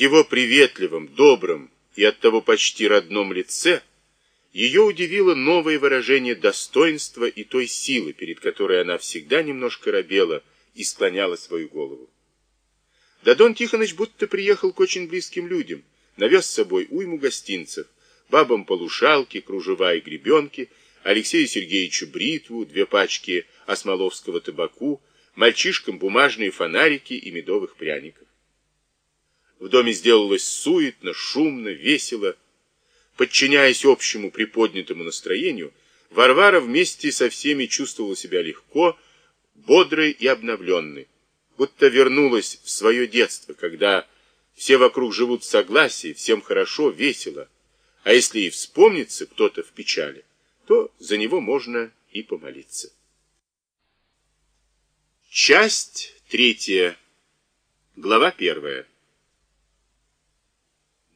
его приветливом, добром и оттого почти родном лице ее удивило новое выражение достоинства и той силы, перед которой она всегда немножко робела и склоняла свою голову. Дадон Тихонович будто приехал к очень близким людям, навез с собой уйму гостинцев, бабам полушалки, кружева и гребенки, Алексею Сергеевичу бритву, две пачки осмоловского табаку, мальчишкам бумажные фонарики и медовых пряников. В доме сделалось суетно, шумно, весело. Подчиняясь общему приподнятому настроению, Варвара вместе со всеми чувствовала себя легко, бодрой и обновленной, будто вернулась в свое детство, когда все вокруг живут в согласии, всем хорошо, весело. А если и вспомнится кто-то в печали, то за него можно и помолиться. Часть третья. Глава первая.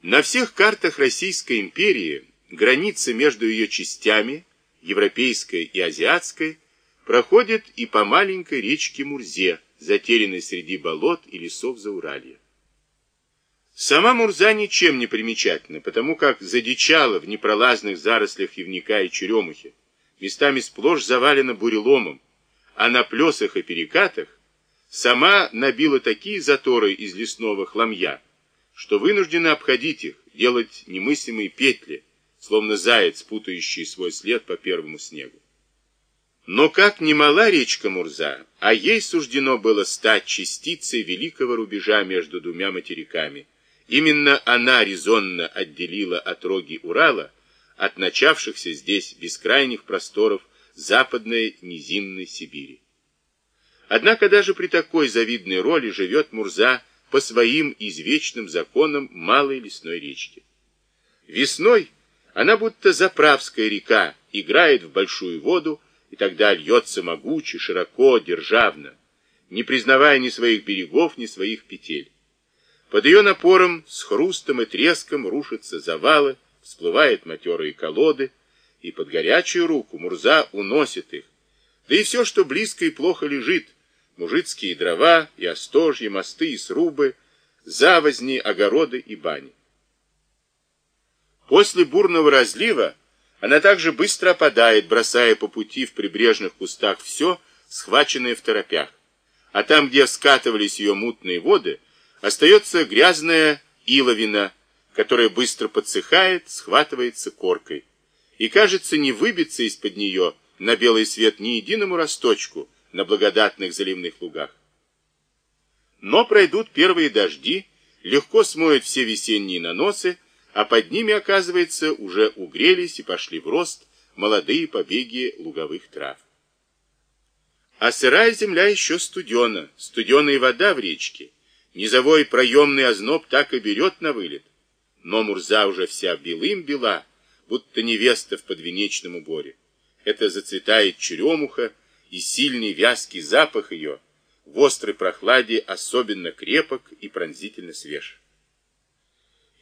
На всех картах Российской империи граница между ее частями, европейской и азиатской, проходит и по маленькой речке Мурзе, затерянной среди болот и лесов Зауралья. Сама Мурза ничем не примечательна, потому как задичала в непролазных зарослях явника и черемухи, местами сплошь завалена буреломом, а на плесах и перекатах сама набила такие заторы из лесного хламья, что вынуждена обходить их, делать немыслимые петли, словно заяц, путающий свой след по первому снегу. Но как ни мала речка Мурза, а ей суждено было стать частицей великого рубежа между двумя материками, именно она резонно отделила отроги Урала от начавшихся здесь бескрайних просторов западной низинной Сибири. Однако даже при такой завидной роли живет Мурза по своим извечным законам малой лесной речки. Весной она будто заправская река играет в большую воду, и тогда льется могуче, широко, державно, не признавая ни своих берегов, ни своих петель. Под ее напором с хрустом и треском рушатся завалы, всплывают матерые колоды, и под горячую руку Мурза уносит их. Да и все, что близко и плохо лежит, мужицкие дрова и остожья, мосты и срубы, завозни, огороды и бани. После бурного разлива она также быстро опадает, бросая по пути в прибрежных кустах все, схваченное в торопях. А там, где скатывались ее мутные воды, остается грязная иловина, которая быстро подсыхает, схватывается коркой и, кажется, не выбиться из-под нее на белый свет ни единому росточку на благодатных заливных лугах. Но пройдут первые дожди, легко смоют все весенние наносы, а под ними, оказывается, уже угрелись и пошли в рост молодые побеги луговых трав. А сырая земля еще студена, студеная вода в речке, низовой проемный озноб так и берет на вылет. Но Мурза уже вся белым бела, будто невеста в подвенечном уборе. Это зацветает черемуха, и сильный вязкий запах ее в острой прохладе особенно крепок и пронзительно свеж.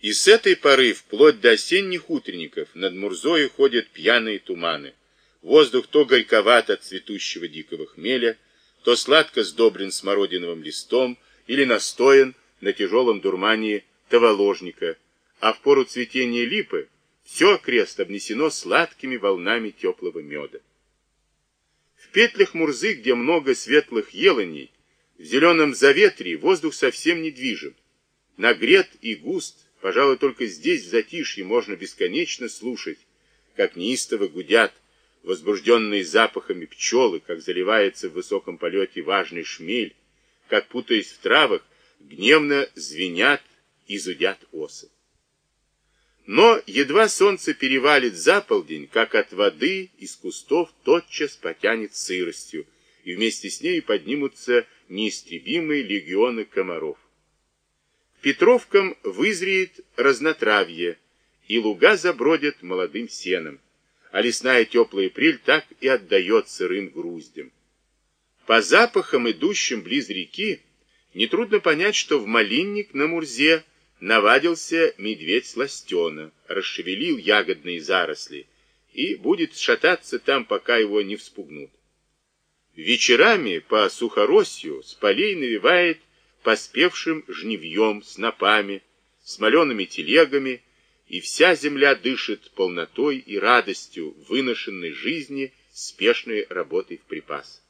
И с этой поры, вплоть до осенних утренников, над Мурзою ходят пьяные туманы. Воздух то горьковат от цветущего дикого хмеля, то сладко сдобрен смородиновым листом или настоен на тяжелом дурмане таволожника, а в пору цветения липы все окрест обнесено сладкими волнами теплого меда. В петлях Мурзы, где много светлых еланей, в зеленом заветрии воздух совсем не движим. Нагрет и густ, пожалуй, только здесь в затишье можно бесконечно слушать, как неистово гудят, возбужденные запахами пчелы, как заливается в высоком полете важный шмель, как, путаясь в травах, гневно звенят и зудят осы. Но едва солнце перевалит за полдень, как от воды из кустов тотчас потянет сыростью, и вместе с ней поднимутся неистребимые легионы комаров. Петровкам вызреет разнотравье, и луга забродят молодым сеном, а лесная теплая прель так и отдает сырым груздям. По запахам, идущим близ реки, нетрудно понять, что в малинник на Мурзе – навадился медведь сластена, расшевелил ягодные заросли и будет шататься там, пока его не вспугнут. Вечерами по сухоросью с полей навевает поспевшим жнивьем, снопами, смоленными телегами, и вся земля дышит полнотой и радостью выношенной жизни, спешной работой в припас.